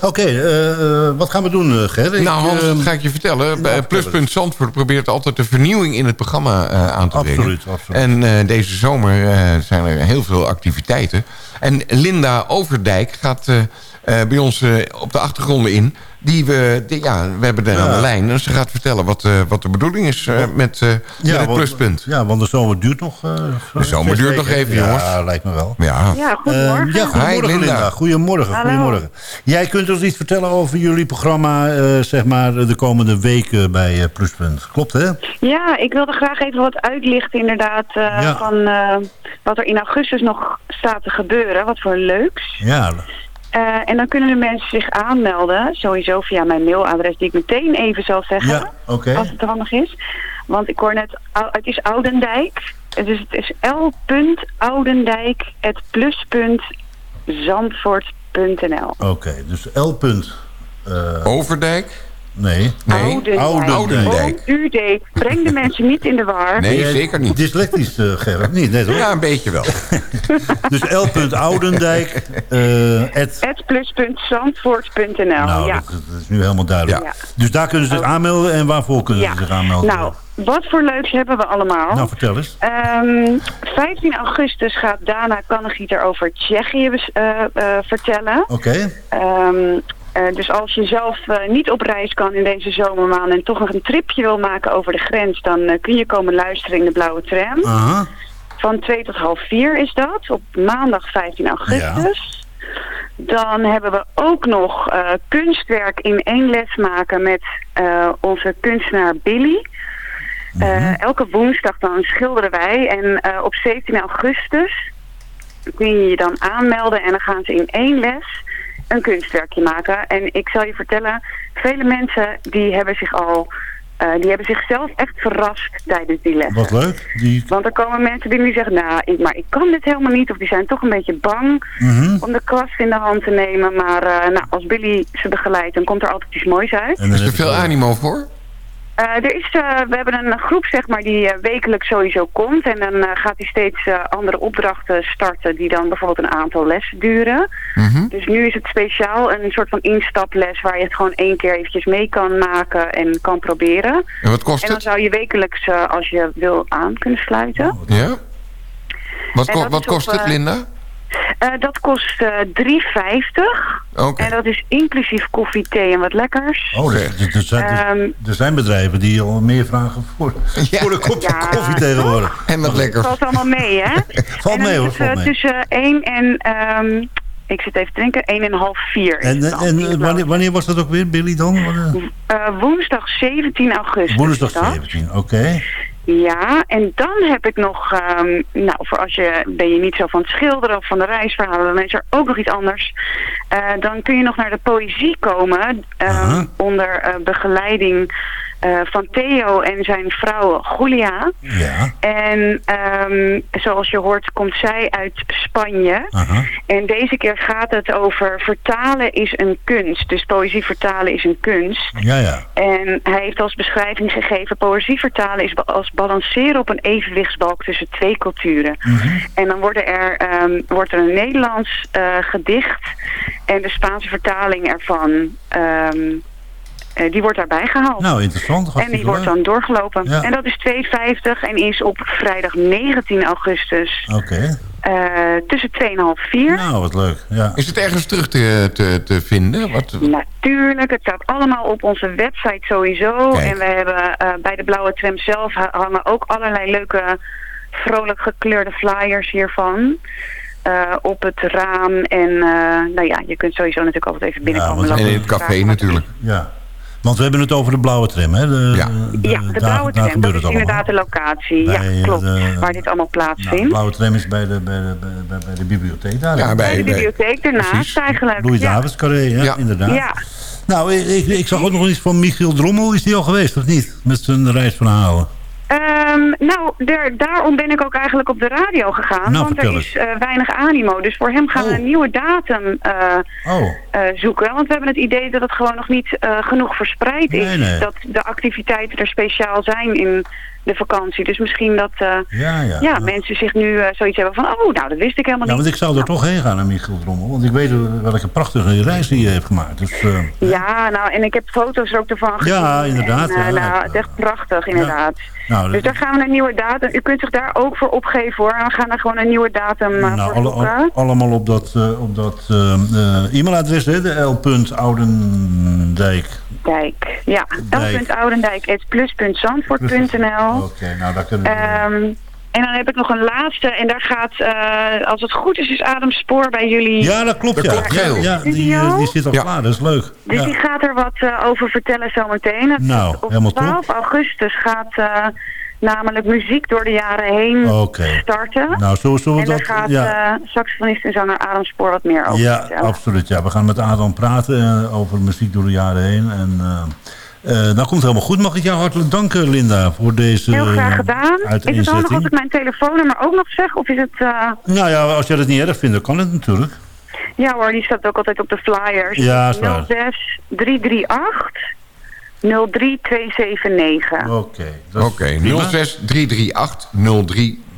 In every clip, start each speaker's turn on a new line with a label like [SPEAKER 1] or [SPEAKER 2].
[SPEAKER 1] Oké, eh, eh, wat gaan we doen, uh, Ger?
[SPEAKER 2] Nou, Hans, dat
[SPEAKER 1] eh,
[SPEAKER 2] ga ik je vertellen. Pluspunt Zandvoort probeert altijd de vernieuwing in het programma eh, aan te brengen.
[SPEAKER 1] Absoluut, absoluut.
[SPEAKER 2] En eh, deze zomer eh, zijn er heel veel activiteiten. En Linda Overdijk gaat eh, eh, bij ons eh, op de achtergronden in. Die we, die, ja, we hebben er aan
[SPEAKER 1] Ja.
[SPEAKER 2] de lijn. En ze gaat vertellen wat, eh, wat de bedoeling is eh, met, eh, met het
[SPEAKER 1] want-
[SPEAKER 2] pluspunt.
[SPEAKER 1] Ja, want de zomer duurt nog. eh,
[SPEAKER 2] De zomer duurt nog even,
[SPEAKER 1] ja,
[SPEAKER 2] jongens.
[SPEAKER 1] Ja, lijkt me wel.
[SPEAKER 2] Ja.
[SPEAKER 3] Ja,
[SPEAKER 1] Eh,
[SPEAKER 3] goedemorgen.
[SPEAKER 1] ja, goedemorgen
[SPEAKER 2] Hi, Linda.
[SPEAKER 1] Linda. Goedemorgen,
[SPEAKER 3] Hallo.
[SPEAKER 1] goedemorgen. Jij kunt ons iets vertellen over jullie programma, eh, zeg maar, de komende weken bij eh, Pluspunt. Klopt, hè?
[SPEAKER 3] Ja, ik wilde graag even wat uitlichten inderdaad eh,
[SPEAKER 1] Ja.
[SPEAKER 3] van eh, wat er in augustus nog staat te gebeuren. Wat voor leuks.
[SPEAKER 1] Ja,
[SPEAKER 3] Eh, en dan kunnen de mensen zich aanmelden, sowieso via mijn mailadres die ik meteen even zal zeggen.
[SPEAKER 1] ja.
[SPEAKER 3] Als het handig is. Want ik hoor net, het is Oudendijk. Dus het is l.oudendijk.plus.zandvoort.nl
[SPEAKER 1] Oké, dus L. eh,
[SPEAKER 2] Overdijk?
[SPEAKER 1] Nee.
[SPEAKER 2] Nee,
[SPEAKER 3] Oudendijk.
[SPEAKER 2] Oudendijk.
[SPEAKER 3] Oudendijk. Breng de mensen niet in de war.
[SPEAKER 2] Nee, zeker niet.
[SPEAKER 1] Dyslectisch, eh Gerrit? Niet, nee toch?
[SPEAKER 2] Ja, een beetje wel.
[SPEAKER 1] Dus L. Oudendijk, eh, at
[SPEAKER 3] Het pluspuntzandvoort.nl.
[SPEAKER 1] Nou,
[SPEAKER 3] ja.
[SPEAKER 1] dat, dat is nu helemaal duidelijk.
[SPEAKER 3] Ja.
[SPEAKER 1] Dus daar kunnen ze zich aanmelden. En waarvoor kunnen
[SPEAKER 3] ja.
[SPEAKER 1] ze zich aanmelden?
[SPEAKER 3] Nou, wat voor leuks hebben we allemaal?
[SPEAKER 1] Nou, vertel eens.
[SPEAKER 3] Ehm, 15 augustus gaat Dana Kannegieter over Tsjechië eh, eh, vertellen.
[SPEAKER 1] Oké.
[SPEAKER 3] Ehm, eh, dus als je zelf eh, niet op reis kan in deze zomermaanden en toch nog een tripje wil maken over de grens, dan eh, kun je komen luisteren in de Blauwe Tram. Van 2 tot half 4 is dat, op maandag 15 augustus. Dan hebben we ook nog kunstwerk in één les maken met onze kunstenaar Billy. Eh, elke woensdag dan schilderen wij en op 17 augustus kun je je dan aanmelden en dan gaan ze in één les een kunstwerkje maken. En ik zal je vertellen, vele mensen die hebben zich al, eh, die hebben zichzelf echt verrast tijdens die les.
[SPEAKER 1] Wat leuk. Die,
[SPEAKER 3] Want er komen mensen die zeggen, nou, ik, maar ik kan dit helemaal niet. Of die zijn toch een beetje bang
[SPEAKER 1] Mhm.
[SPEAKER 3] om de kwast in de hand te nemen. Maar eh, nou, als Billy ze begeleidt, dan komt er altijd iets moois uit.
[SPEAKER 1] en dan
[SPEAKER 2] Is er veel animo voor?
[SPEAKER 3] Eh, er is, eh, we hebben een groep zeg maar, die eh, wekelijks sowieso komt. En dan gaat hij steeds andere opdrachten starten die dan bijvoorbeeld een aantal lessen duren.
[SPEAKER 2] Mhm.
[SPEAKER 3] Dus nu is het speciaal een soort van instaples waar je het gewoon één keer eventjes mee kan maken en kan proberen.
[SPEAKER 2] En wat kost
[SPEAKER 3] En dan
[SPEAKER 2] het?
[SPEAKER 3] zou je wekelijks, als je wil, aan kunnen sluiten.
[SPEAKER 2] Ja? Wat, ko- wat
[SPEAKER 3] op,
[SPEAKER 2] kost het, Linda?
[SPEAKER 3] Eh, dat kost eh 3,50.
[SPEAKER 2] Oké.
[SPEAKER 3] En dat is inclusief koffie, thee en wat lekkers.
[SPEAKER 1] Oh, er, er- er zijn, er zijn bedrijven die al meer vragen voor,
[SPEAKER 2] Ja.
[SPEAKER 1] voor een kopje
[SPEAKER 3] Ja.
[SPEAKER 1] koffie tegenwoordig.
[SPEAKER 2] En wat lekker.
[SPEAKER 3] Het valt allemaal mee, hè?
[SPEAKER 1] Valt mee hoor, valt
[SPEAKER 3] eh,
[SPEAKER 1] mee.
[SPEAKER 3] tussen 1 en, ehm, ik zit even te denken, 1 en half 4 is
[SPEAKER 1] En, en, wanneer, wanneer was dat ook weer, Billy dan?
[SPEAKER 3] Eh, woensdag 17 augustus.
[SPEAKER 1] Woensdag
[SPEAKER 3] is dat.
[SPEAKER 1] 17, oké.
[SPEAKER 3] Ja, en dan heb ik nog, ehm, nou, voor als je, ben je niet zo van het schilderen of van de reisverhalen, dan is er ook nog iets anders. Eh, dan kun je nog naar de poëzie komen, ehm, onder eh, begeleiding eh, van Theo en zijn vrouw Julia.
[SPEAKER 1] Ja,
[SPEAKER 3] En ehm, zoals je hoort komt zij uit Spanje.
[SPEAKER 1] aha.
[SPEAKER 3] En deze keer gaat het over vertalen is een kunst. Dus poëzie vertalen is een kunst.
[SPEAKER 1] Ja, ja.
[SPEAKER 3] En hij heeft als beschrijving gegeven... poëzie vertalen is als balanceren op een evenwichtsbalk tussen twee culturen.
[SPEAKER 1] Mhm.
[SPEAKER 3] En dan worden er, ehm, wordt er een Nederlands eh, gedicht... en de Spaanse vertaling ervan... ehm, eh, die wordt daarbij gehaald.
[SPEAKER 1] Nou, interessant.
[SPEAKER 3] en die wordt dan doorgelopen.
[SPEAKER 1] Ja.
[SPEAKER 3] En dat is 2,50 en is op vrijdag 19 augustus
[SPEAKER 1] Oké.
[SPEAKER 3] Tussen 2 en half 4.
[SPEAKER 1] Nou, wat leuk. Ja.
[SPEAKER 2] Is het ergens terug te, te, te vinden? Wat,
[SPEAKER 3] Natuurlijk, het staat allemaal op onze website sowieso.
[SPEAKER 2] Kijk.
[SPEAKER 3] En we hebben eh, bij de Blauwe Tram zelf ha- hangen ook allerlei leuke, vrolijk gekleurde flyers hiervan. eh, op het raam. En eh, nou ja, je kunt sowieso natuurlijk altijd even binnenkomen.
[SPEAKER 1] want-
[SPEAKER 3] lopen
[SPEAKER 2] en in het café natuurlijk.
[SPEAKER 1] ja. Want we hebben het over de blauwe tram, hè? De,
[SPEAKER 2] Ja.
[SPEAKER 3] de Blauwe
[SPEAKER 1] daar
[SPEAKER 3] Tram,
[SPEAKER 1] gebeurt
[SPEAKER 3] dat
[SPEAKER 1] het
[SPEAKER 3] is
[SPEAKER 1] allemaal.
[SPEAKER 3] inderdaad de locatie.
[SPEAKER 1] Bij,
[SPEAKER 3] ja,
[SPEAKER 1] eh,
[SPEAKER 3] klopt.
[SPEAKER 1] de-
[SPEAKER 3] waar dit allemaal
[SPEAKER 1] Nou, de
[SPEAKER 3] plaatsvindt.
[SPEAKER 1] blauwe tram is bij de, bij de, bij, de bibliotheek daar.
[SPEAKER 2] Ja,
[SPEAKER 1] hè?
[SPEAKER 3] bij de bibliotheek
[SPEAKER 2] precies.
[SPEAKER 3] eigenlijk.
[SPEAKER 1] Louis
[SPEAKER 3] ja.
[SPEAKER 1] Davids Carré, ja,
[SPEAKER 2] Ja.
[SPEAKER 1] inderdaad.
[SPEAKER 3] Ja.
[SPEAKER 1] Nou, ik, ik, ik zag ook nog iets van Michiel Drommel. Is die al geweest, of niet? Met zijn reisverhalen.
[SPEAKER 3] Ehm, nou, daar, daarom ben ik ook eigenlijk op de radio gegaan.
[SPEAKER 1] Nou,
[SPEAKER 3] want er is eh, weinig animo. Dus voor hem gaan we
[SPEAKER 1] Oh.
[SPEAKER 3] een nieuwe datum eh,
[SPEAKER 1] Oh,
[SPEAKER 3] eh, zoeken. Want we hebben het idee dat het gewoon nog niet genoeg verspreid is.
[SPEAKER 1] Nee.
[SPEAKER 3] Dat de activiteiten er speciaal zijn in de vakantie. Dus misschien dat uh, ja, ja. ja, mensen zich nu zoiets hebben van... oh, nou, dat wist ik helemaal
[SPEAKER 1] niet.
[SPEAKER 3] Ja,
[SPEAKER 1] want ik zou er toch heen gaan naar Michiel Drommel. Want ik weet welke prachtige reis die je hebt gemaakt. Dus,
[SPEAKER 3] ja, nou, en ik heb foto's ook ervan gezien.
[SPEAKER 1] Ja, inderdaad.
[SPEAKER 3] En, nou, het is echt prachtig, inderdaad. Nou, dus daar gaan we een nieuwe datum... U kunt zich daar ook voor opgeven, hoor. We gaan daar gewoon een nieuwe datum nou, voor alle,
[SPEAKER 1] Allemaal op dat, op dat e-mailadres, hè? De l.oudendijk.
[SPEAKER 3] Dijk, ja. l.oudendijk.plus.zandvoort.nl
[SPEAKER 1] Oké, nou daar kunnen we...
[SPEAKER 3] Um, en dan heb ik nog een laatste. En daar gaat, uh, als het goed is, is Adam Spoor bij jullie.
[SPEAKER 1] Ja, dat klopt. Ja,
[SPEAKER 2] klopt,
[SPEAKER 1] ja, ja die, uh, die zit al ja. klaar. Dat is leuk.
[SPEAKER 3] Dus
[SPEAKER 1] ja.
[SPEAKER 3] die gaat er wat uh, over vertellen zometeen.
[SPEAKER 1] Nou,
[SPEAKER 3] op
[SPEAKER 1] helemaal
[SPEAKER 3] 12
[SPEAKER 1] top.
[SPEAKER 3] augustus gaat namelijk muziek door de jaren heen
[SPEAKER 1] okay.
[SPEAKER 3] starten.
[SPEAKER 1] Nou, zo, zo
[SPEAKER 3] en daar
[SPEAKER 1] dat,
[SPEAKER 3] gaat
[SPEAKER 1] ja.
[SPEAKER 3] saxofonist en zanger Adam Spoor wat meer over
[SPEAKER 1] ja,
[SPEAKER 3] vertellen.
[SPEAKER 1] absoluut. Ja, we gaan met Adam praten over muziek door de jaren heen. En... Uh, nou komt het helemaal goed. Mag ik jou hartelijk danken, Linda, voor deze
[SPEAKER 3] Heel graag gedaan. Is het handig als ik mijn telefoonnummer ook nog zeg? Of is het... Uh...
[SPEAKER 1] Nou ja, als jij dat niet erg vindt, dan kan het natuurlijk.
[SPEAKER 3] Ja hoor, die staat ook altijd op de flyers.
[SPEAKER 1] Ja, is waar.
[SPEAKER 3] 06 338 03279.
[SPEAKER 1] Oké.
[SPEAKER 2] Okay, Oké, 06 338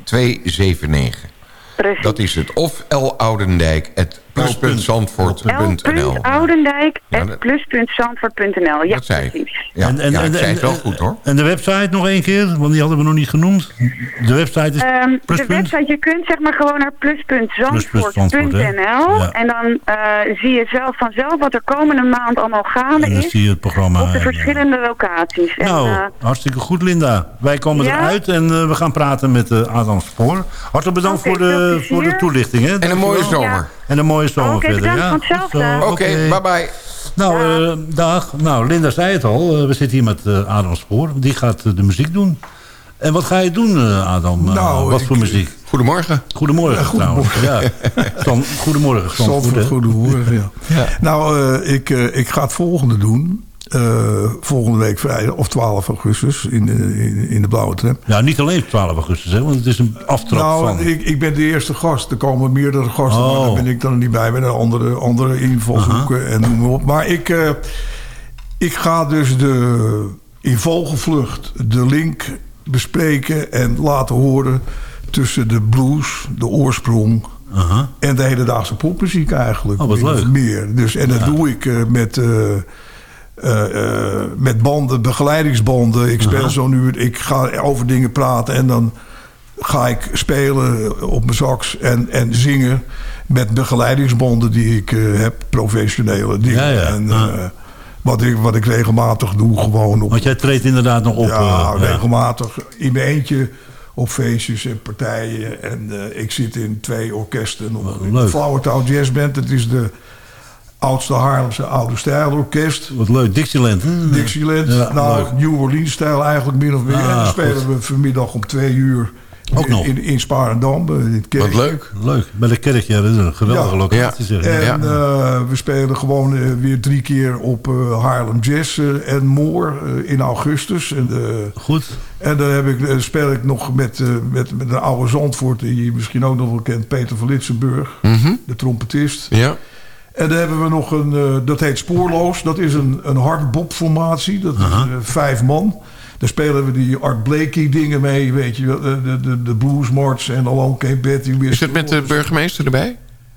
[SPEAKER 2] 03279.
[SPEAKER 3] Precies.
[SPEAKER 2] Dat is het. Of L. Oudendijk, het plus.zandvoort.nl.
[SPEAKER 3] Oudendijk, plus.zandvoort.nl. Ja,
[SPEAKER 2] dat zei
[SPEAKER 3] precies.
[SPEAKER 2] Ja, en, en, ja, ik zei het wel goed hoor.
[SPEAKER 1] En de website nog één keer, want die hadden we nog niet genoemd. De website is
[SPEAKER 3] um, De website, je kunt zeg maar gewoon naar plus.zandvoort.nl. Ja. En dan uh, zie je zelf vanzelf wat er komende maand allemaal gaande
[SPEAKER 1] en dan
[SPEAKER 3] is.
[SPEAKER 1] zie je het programma.
[SPEAKER 3] Op de verschillende en, locaties.
[SPEAKER 1] Nou,
[SPEAKER 3] en, uh,
[SPEAKER 1] hartstikke goed Linda. Wij komen
[SPEAKER 3] ja?
[SPEAKER 1] eruit en uh, we gaan praten met Adam Spoor. Hartelijk bedankt
[SPEAKER 3] okay,
[SPEAKER 1] voor, de, voor de toelichting. Hè?
[SPEAKER 2] En een mooie zomer.
[SPEAKER 1] En een mooie zomer
[SPEAKER 3] okay,
[SPEAKER 1] verder.
[SPEAKER 3] Ja,
[SPEAKER 1] hetzelfde.
[SPEAKER 2] Oké, okay, bye bye.
[SPEAKER 1] Nou, uh, dag. Nou, Linda zei het al. Uh, we zitten hier met uh, Adam Spoor. Die gaat de muziek doen. En wat ga je doen, Adam?
[SPEAKER 4] Nou,
[SPEAKER 1] wat
[SPEAKER 4] ik,
[SPEAKER 1] voor muziek?
[SPEAKER 2] Goedemorgen.
[SPEAKER 1] Goedemorgen,
[SPEAKER 4] ja, goedemorgen.
[SPEAKER 1] trouwens. Ja. Stan, goedemorgen,
[SPEAKER 4] Zandvoort. Goedemorgen, ja. ja. Nou, ik, ik ga het volgende doen. Uh, volgende week vrijdag, of 12 augustus, in de, in, in de blauwe tram.
[SPEAKER 1] Ja, niet alleen 12 augustus, hè, want het is een aftrap
[SPEAKER 4] nou,
[SPEAKER 1] van...
[SPEAKER 4] Ik, ik ben de eerste gast. Er komen meerdere gasten,
[SPEAKER 1] oh.
[SPEAKER 4] maar daar ben ik dan niet bij. Met andere, andere invalshoeken uh -huh. en noem maar op. Maar ik, uh, ik ga dus de, in vogelvlucht de link bespreken en laten horen... tussen de blues, de oorsprong...
[SPEAKER 1] -huh.
[SPEAKER 4] en de hedendaagse popmuziek eigenlijk.
[SPEAKER 1] Oh, wat leuk.
[SPEAKER 4] Meer. Dus, en dat doe ik uh, met... Uh, uh, met banden, begeleidingsbanden. Ik speel uh -huh. zo nu, ik ga over dingen praten en dan ga ik spelen op mijn sax en, en zingen met begeleidingsbanden die ik uh, heb, professionele dingen.
[SPEAKER 1] Ja, ja.
[SPEAKER 4] En, wat, ik, wat ik regelmatig doe, gewoon op.
[SPEAKER 1] Want jij treedt inderdaad nog op.
[SPEAKER 4] Ja, regelmatig in mijn eentje op feestjes en partijen. En ik zit in twee orkesten.
[SPEAKER 1] Leuk.
[SPEAKER 4] De Flowertown Jazz Band, het is de oudste Haarlemse oude stijlorkest.
[SPEAKER 1] Wat leuk, Dixieland.
[SPEAKER 4] Mm. Dixieland. Ja, nou, leuk. New Orleans stijl eigenlijk min of meer. Ah, en dan spelen goed. we vanmiddag om twee uur
[SPEAKER 1] Ook
[SPEAKER 4] in,
[SPEAKER 1] nog.
[SPEAKER 4] in, in Sparendam. In het kerk.
[SPEAKER 2] Wat leuk.
[SPEAKER 1] Leuk. Bij de kerk, ja, dat is een geweldige
[SPEAKER 4] ja.
[SPEAKER 1] locatie. Zeg.
[SPEAKER 4] En
[SPEAKER 1] ja.
[SPEAKER 4] uh, we spelen gewoon uh, weer drie keer op uh, Haarlem Jazz en Moor in augustus. En,
[SPEAKER 1] Goed.
[SPEAKER 4] En dan heb ik, speel ik nog met, met, met een oude Zandvoort... die je misschien ook nog wel kent, Peter van Litsenburg.
[SPEAKER 2] Mm -hmm.
[SPEAKER 4] De trompetist.
[SPEAKER 2] Ja.
[SPEAKER 4] En dan hebben we nog een, uh, dat heet Spoorloos. Dat is een, een hardbop-formatie. Dat is uh, vijf man. Daar spelen we die Art Blakey dingen mee, weet je. De, de, de, Bluesmarch en Alone Came Betty.
[SPEAKER 2] Is het met de burgemeester erbij?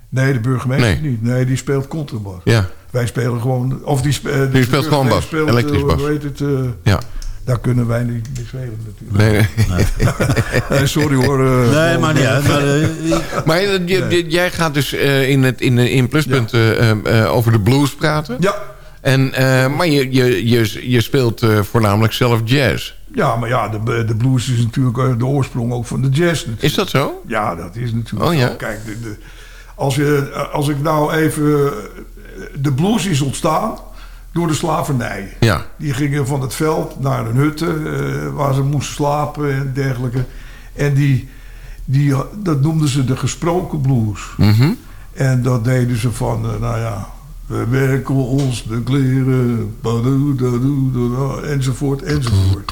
[SPEAKER 4] Nee, de burgemeester nee. niet. Nee, die speelt contrabas.
[SPEAKER 2] Ja.
[SPEAKER 4] Wij spelen gewoon... Of die, spe,
[SPEAKER 2] die speelt gewoon bas,
[SPEAKER 4] speelt,
[SPEAKER 2] elektrisch bas.
[SPEAKER 4] Uh, weet het,
[SPEAKER 2] ja.
[SPEAKER 4] Daar kunnen wij niet mee spelen natuurlijk.
[SPEAKER 2] Nee,
[SPEAKER 4] nee. nee sorry hoor. Uh,
[SPEAKER 1] nee, maar niet uit. Maar, uh,
[SPEAKER 2] maar nee. jij gaat dus uh, in, het, in, in Pluspunt ja. over de blues praten.
[SPEAKER 4] Ja.
[SPEAKER 2] En, maar je, je, je, je speelt voornamelijk zelf jazz.
[SPEAKER 4] Ja, maar ja, de, de blues is natuurlijk de oorsprong ook van de jazz. Natuurlijk.
[SPEAKER 2] Is dat zo?
[SPEAKER 4] Ja, dat is natuurlijk
[SPEAKER 2] oh, ja.
[SPEAKER 4] zo. Kijk, de, de, als, je, als ik nou even... De blues is ontstaan door de slavernij.
[SPEAKER 2] Ja.
[SPEAKER 4] Die gingen van het veld naar een hutte uh, waar ze moesten slapen en dergelijke. En die, die, dat noemden ze de gesproken blues.
[SPEAKER 2] Mm -hmm.
[SPEAKER 4] En dat deden ze van, uh, nou ja, we werken ons de kleren, enzovoort, enzovoort.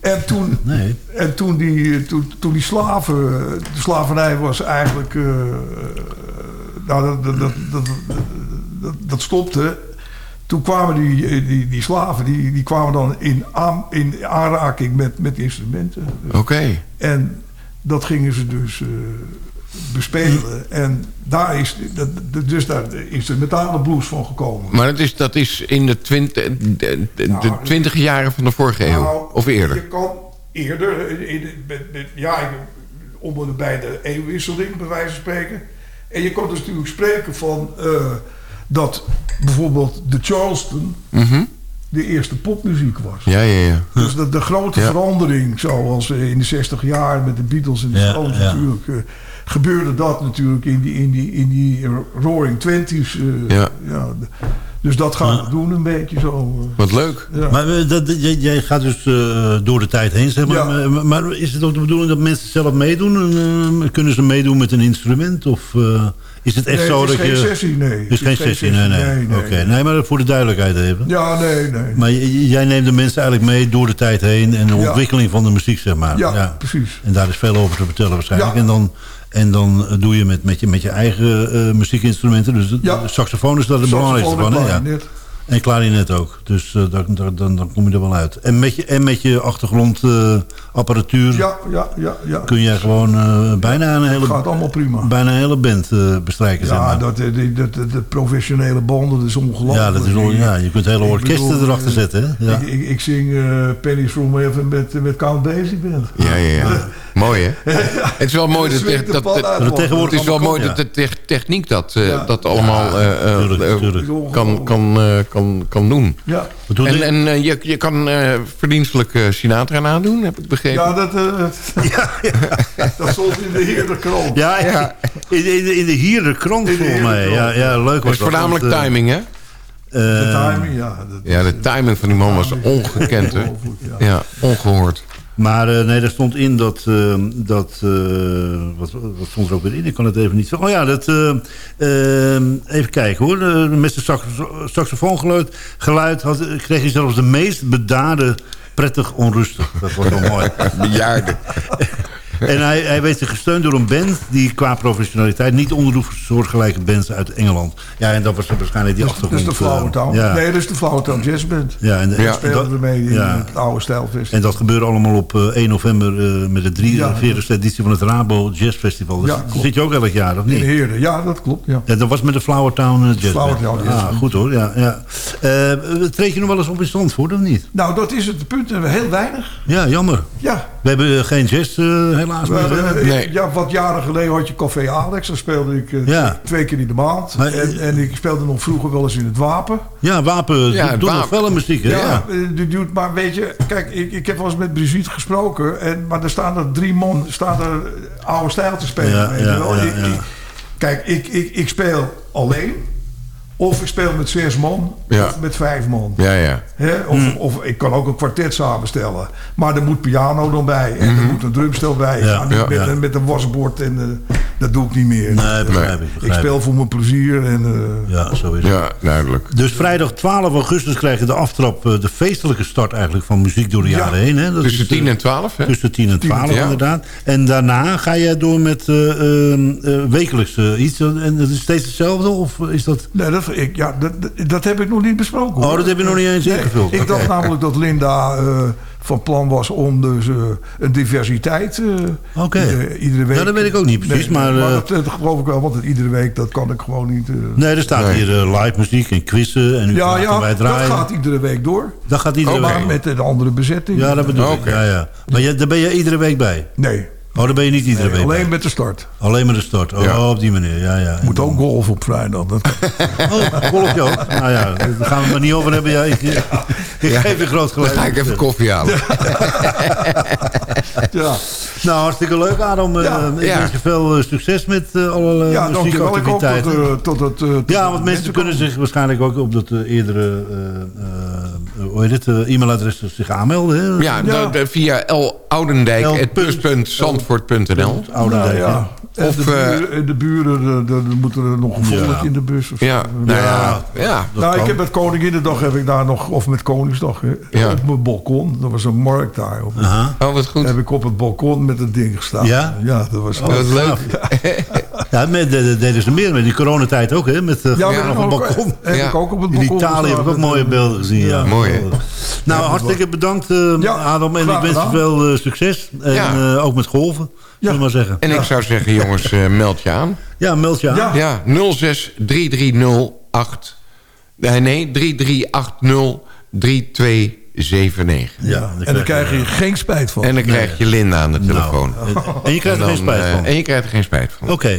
[SPEAKER 4] En toen,
[SPEAKER 1] nee.
[SPEAKER 4] en toen, die, toen, toen die slaven, de slavernij was eigenlijk, uh, nou, dat, dat, dat, dat, dat stopte toen kwamen die, die, die slaven, die, die kwamen dan in, aan, in aanraking met, met instrumenten.
[SPEAKER 2] Oké.
[SPEAKER 4] En dat gingen ze dus uh, bespelen. En daar is, dat, dus daar metalen blues van gekomen.
[SPEAKER 2] Maar dat is, dat is in de, twintig, de, de, de nou, twintig jaren van de vorige eeuw?
[SPEAKER 4] Nou,
[SPEAKER 2] of eerder?
[SPEAKER 4] Je kan eerder, in, in, ja, onder bij de eeuwwisseling, bij wijze van spreken. En je kan dus natuurlijk spreken van uh, dat bijvoorbeeld de Charleston mm -hmm. de eerste popmuziek was.
[SPEAKER 2] Ja, ja, ja.
[SPEAKER 4] Dus de, de grote ja. verandering, zoals in de 60 jaar met de Beatles en de
[SPEAKER 1] Ja,
[SPEAKER 4] Stones
[SPEAKER 1] ja.
[SPEAKER 4] natuurlijk, uh, gebeurde dat natuurlijk in die, in die, in die Roaring Twenties. Uh,
[SPEAKER 2] Ja.
[SPEAKER 4] de- dus dat gaan we
[SPEAKER 1] Ja.
[SPEAKER 4] doen een beetje zo. uh,
[SPEAKER 2] Wat leuk.
[SPEAKER 4] ja.
[SPEAKER 1] Maar eh, dat, jij, jij gaat dus eh, door de tijd heen, zeg maar.
[SPEAKER 4] Ja.
[SPEAKER 1] Maar, maar is het ook de bedoeling dat mensen zelf meedoen? En, eh, kunnen ze meedoen met een instrument? Of eh, is het echt
[SPEAKER 4] nee,
[SPEAKER 1] zo
[SPEAKER 4] het is
[SPEAKER 1] dat
[SPEAKER 4] geen
[SPEAKER 1] je...
[SPEAKER 4] sessie, nee.
[SPEAKER 1] Het is geen sessie, nee, nee. Oké, nee, maar voor de duidelijkheid even.
[SPEAKER 4] Ja, nee, nee.
[SPEAKER 1] Maar jij neemt de mensen eigenlijk mee door de tijd heen... en de
[SPEAKER 4] Ja.
[SPEAKER 1] ontwikkeling van de muziek, zeg maar.
[SPEAKER 4] ja, precies.
[SPEAKER 1] En daar is veel over te vertellen waarschijnlijk.
[SPEAKER 4] Ja.
[SPEAKER 1] En dan, en dan doe je met, met, je, met je eigen eh, muziekinstrumenten. Dus de, saxofoon is daar de belangrijkste van. Hè? Ja. En klarinet ook. Dus eh, dan, dan, dan, kom je er wel uit. En met je, en met je achtergrondapparatuur
[SPEAKER 4] Ja, ja, ja, ja.
[SPEAKER 1] kun jij gewoon eh, bijna, een
[SPEAKER 4] Het
[SPEAKER 1] hele,
[SPEAKER 4] gaat allemaal prima.
[SPEAKER 1] bijna een hele band eh, bestrijken. zeg
[SPEAKER 4] Ja,
[SPEAKER 1] maar.
[SPEAKER 4] dat, eh, die- dat, professionele banden, dat is ongelooflijk.
[SPEAKER 1] ja, dat is, ja, je kunt hele orkesten
[SPEAKER 4] bedoel,
[SPEAKER 1] erachter
[SPEAKER 4] eh,
[SPEAKER 1] zetten. Hè? Ja.
[SPEAKER 4] Ik, ik, ik zing uh, Penny's from Heaven met, met Count Basie Band.
[SPEAKER 2] Ja, ja, ja. mooi, hè? Het is wel mooi dat,
[SPEAKER 4] de
[SPEAKER 2] dat, dat,
[SPEAKER 1] tegenwoordig
[SPEAKER 2] het is wel mooi
[SPEAKER 1] kan,
[SPEAKER 2] dat de te- techniek dat, eh,
[SPEAKER 4] Ja.
[SPEAKER 2] dat allemaal eh, eh, eh, kan, kan, eh, kan, kan doen.
[SPEAKER 4] Ja,
[SPEAKER 2] En,
[SPEAKER 1] je?
[SPEAKER 2] en eh, je, je kan eh, verdienstelijk eh, Sinatra nadoen, heb ik begrepen.
[SPEAKER 4] ja dat, eh, dat stond in de heerde krant.
[SPEAKER 1] Ja,
[SPEAKER 2] Ja.
[SPEAKER 1] In, in, de- in de hier de krant
[SPEAKER 4] In de
[SPEAKER 1] volgens mij. Ja, ja, leuk
[SPEAKER 2] Het
[SPEAKER 1] was
[SPEAKER 2] is
[SPEAKER 1] dat,
[SPEAKER 2] voornamelijk
[SPEAKER 1] want,
[SPEAKER 2] timing, hè?
[SPEAKER 4] De timing, ja. Dat,
[SPEAKER 2] Ja, de timing van die man was ongekend, hè?
[SPEAKER 4] Ja.
[SPEAKER 2] Ja, ongehoord.
[SPEAKER 1] Maar eh, nee, daar stond in dat... eh, dat eh, wat, wat stond er ook weer in? Ik kan het even niet zo... Oh ja, dat... eh, eh, even kijken hoor. Met zijn saxofoongeluid geluid had, kreeg hij zelfs de meest bedaarde... Prettig onrustig. Dat was wel mooi.
[SPEAKER 2] Bejaarden.
[SPEAKER 1] En hij, hij werd gesteund door een band die qua professionaliteit niet onderdoet voor soortgelijke bands uit Engeland. Ja, en dat was waarschijnlijk die
[SPEAKER 4] Dat is
[SPEAKER 1] achtergrond.
[SPEAKER 4] de Flowertown.
[SPEAKER 1] eh, ja.
[SPEAKER 4] Nee, dat is de Flowertown Jazz Band.
[SPEAKER 1] Ja, en,
[SPEAKER 2] Ja.
[SPEAKER 1] en
[SPEAKER 4] Speelden
[SPEAKER 1] dat,
[SPEAKER 4] we mee in
[SPEAKER 1] ja.
[SPEAKER 4] het oude stijlfest.
[SPEAKER 1] en dat gebeurde allemaal op eh, 1 november eh, met de 43e editie van het Rabo Jazz Festival. Dus
[SPEAKER 4] Ja,
[SPEAKER 1] dat
[SPEAKER 4] klopt.
[SPEAKER 1] zit je ook elk jaar, of
[SPEAKER 4] In
[SPEAKER 1] niet?
[SPEAKER 4] Heerde, ja, dat klopt. Ja.
[SPEAKER 1] Ja, dat was met de Flowertown eh, Jazz.
[SPEAKER 4] Flowertown Jazz
[SPEAKER 1] Ah, goed hoor, ja. ja. Eh, treed je nog wel eens op in Zandvoort, of niet?
[SPEAKER 4] Nou, dat is het punt. Heel weinig.
[SPEAKER 1] Ja, jammer.
[SPEAKER 4] Ja,
[SPEAKER 1] We hebben eh, geen jazz eh, helaas
[SPEAKER 2] Nee.
[SPEAKER 4] ja, wat jaren geleden had je Café Alex. Daar speelde ik eh,
[SPEAKER 1] Ja.
[SPEAKER 4] twee keer in de maand.
[SPEAKER 1] Maar-
[SPEAKER 4] en, en ik speelde nog vroeger wel eens in het Wapen.
[SPEAKER 1] Ja, Wapen
[SPEAKER 2] Ja,
[SPEAKER 1] doet
[SPEAKER 2] het
[SPEAKER 1] nog
[SPEAKER 2] Wapen.
[SPEAKER 1] felle muziek, hè?
[SPEAKER 4] Ja,
[SPEAKER 1] Ja.
[SPEAKER 4] eh, die doet, maar weet je, kijk, ik, ik heb wel eens met Brigitte gesproken. En, maar er staan er drie man, staan er oude stijl te spelen.
[SPEAKER 1] Ja,
[SPEAKER 4] weet je
[SPEAKER 1] ja,
[SPEAKER 4] wel.
[SPEAKER 1] ja,
[SPEAKER 4] Ik-
[SPEAKER 1] ja.
[SPEAKER 4] ik- kijk, ik, ik, ik speel alleen. Of ik speel met zes man.
[SPEAKER 2] Ja.
[SPEAKER 4] Of met vijf man.
[SPEAKER 2] Ja, ja.
[SPEAKER 4] Hè? Of,
[SPEAKER 1] Hmm.
[SPEAKER 4] of ik kan ook een kwartet samenstellen. Maar er moet piano dan bij. En er moet een drumstel bij.
[SPEAKER 1] Mhm. Ja,
[SPEAKER 4] ga niet
[SPEAKER 2] ja,
[SPEAKER 4] met, met een wasbord. En eh, dat doe ik niet meer.
[SPEAKER 1] Nee, begrijp ik.
[SPEAKER 4] ik speel voor mijn plezier. En, eh,
[SPEAKER 1] Ja, zo is het.
[SPEAKER 2] Ja, duidelijk.
[SPEAKER 1] Dus vrijdag 12 augustus krijg je de aftrap, eh, de feestelijke start eigenlijk van muziek door de
[SPEAKER 4] Ja.
[SPEAKER 1] jaren heen. Hè? Dat
[SPEAKER 2] Tussen
[SPEAKER 1] is, eh,
[SPEAKER 2] 10 en 12, hè?
[SPEAKER 1] Tussen 10 en 12
[SPEAKER 2] ja.
[SPEAKER 1] inderdaad. En daarna ga je door met eh, wekelijks eh, iets. En dat is steeds hetzelfde? Of is dat...
[SPEAKER 4] Nee, dat, ik, ja, dat, dat, heb ik nog niet besproken. hoor.
[SPEAKER 1] Oh, dat heb je nog niet eens
[SPEAKER 4] Nee,
[SPEAKER 1] ingevuld.
[SPEAKER 4] Ik
[SPEAKER 1] Oké.
[SPEAKER 4] dacht namelijk dat Linda eh, van plan was om dus eh, een diversiteit eh,
[SPEAKER 1] Oké.
[SPEAKER 4] iedere, iedere week.
[SPEAKER 1] Ja, dat weet ik ook niet precies, maar, eh,
[SPEAKER 4] dat, dat geloof ik wel, want het iedere week dat kan ik gewoon niet. eh.
[SPEAKER 1] Nee, er staat
[SPEAKER 2] Nee.
[SPEAKER 1] hier live muziek en quizzen. En u
[SPEAKER 4] ja, ja,
[SPEAKER 1] wij
[SPEAKER 4] dat
[SPEAKER 1] draaien.
[SPEAKER 4] gaat iedere week door.
[SPEAKER 1] Dat gaat iedere
[SPEAKER 2] Oké.
[SPEAKER 1] week.
[SPEAKER 4] Maar met een andere bezetting.
[SPEAKER 1] Ja, dat bedoel ik. Ja, ja. Maar je, daar ben je iedere week bij?
[SPEAKER 4] Nee,
[SPEAKER 1] Oh, daar ben je niet iedere
[SPEAKER 4] nee,
[SPEAKER 1] week
[SPEAKER 4] alleen
[SPEAKER 1] bij?
[SPEAKER 4] met de start.
[SPEAKER 1] Alleen maar de start. Oh,
[SPEAKER 2] Ja.
[SPEAKER 1] op die manier. Ja, ja.
[SPEAKER 4] Moet
[SPEAKER 1] dan-
[SPEAKER 4] ook golf op vrijdag. Dat
[SPEAKER 1] Oh, golfje ook. Nou ja, daar gaan we het maar niet over hebben. Ja, ik, ik geef je groot
[SPEAKER 2] Dan
[SPEAKER 1] gelijk.
[SPEAKER 2] ga ik even koffie halen.
[SPEAKER 4] ja.
[SPEAKER 1] Nou, hartstikke leuk, Adam. Eh, ik
[SPEAKER 2] ja.
[SPEAKER 1] wens je veel eh, succes met eh, alle
[SPEAKER 4] ja, dankjewel. Ik hoop dat,
[SPEAKER 1] muziekactiviteiten.
[SPEAKER 4] tot het... tot
[SPEAKER 1] ja, want mensen kunnen
[SPEAKER 4] komen.
[SPEAKER 1] zich waarschijnlijk ook op dat eerdere eh, eh, hoe heet het, eh, e-mailadres zich aanmelden. Hè?
[SPEAKER 2] Ja,
[SPEAKER 4] Ja.
[SPEAKER 2] via L. Oudendijk,
[SPEAKER 4] ja.
[SPEAKER 2] Of,
[SPEAKER 4] de
[SPEAKER 2] eh,
[SPEAKER 4] buren, en de buren de, de, de moeten er nog een volk
[SPEAKER 1] Ja.
[SPEAKER 4] in de bus. Of
[SPEAKER 2] Ja,
[SPEAKER 4] zo.
[SPEAKER 2] nou ja. ja.
[SPEAKER 1] dat
[SPEAKER 4] nou, ik heb met Koninginnedag heb ik daar nog, of met Koningsdag, hè, op mijn balkon. Er was een markt daar. Op,
[SPEAKER 1] Aha.
[SPEAKER 2] Oh, wat goed.
[SPEAKER 4] heb ik op het balkon met het ding gestaan.
[SPEAKER 1] Ja?
[SPEAKER 4] Ja, dat was
[SPEAKER 2] Wat leuk.
[SPEAKER 1] Ja, met, de, de- deden ze meer met die coronatijd ook, hè? Met uh,
[SPEAKER 4] Ja,
[SPEAKER 1] op het balkon.
[SPEAKER 4] Heb
[SPEAKER 2] Ja.
[SPEAKER 4] ik ook op het
[SPEAKER 1] In
[SPEAKER 4] balkon
[SPEAKER 1] Italië heb ik ook mooie beelden gezien, ja.
[SPEAKER 2] Mooi, hè?
[SPEAKER 1] Nou, hartstikke bedankt, eh,
[SPEAKER 4] Ja,
[SPEAKER 1] Adam. En ik wens je veel eh, succes. En
[SPEAKER 2] Ja.
[SPEAKER 1] eh, ook met golven, zullen we maar zeggen.
[SPEAKER 2] En ik zou zeggen, jongens, eh, meld je aan.
[SPEAKER 1] Ja, meld je aan.
[SPEAKER 4] Ja.
[SPEAKER 2] Ja, 06 3308. Nee, nee, 3380 3279.
[SPEAKER 1] Ja,
[SPEAKER 4] En daar krijg je geen spijt van.
[SPEAKER 2] En dan krijg je Linda aan de telefoon.
[SPEAKER 1] Nou, en je krijgt er
[SPEAKER 2] En
[SPEAKER 1] geen
[SPEAKER 2] dan,
[SPEAKER 1] spijt
[SPEAKER 2] eh,
[SPEAKER 1] van.
[SPEAKER 2] En je krijgt er geen spijt van.
[SPEAKER 1] Oké,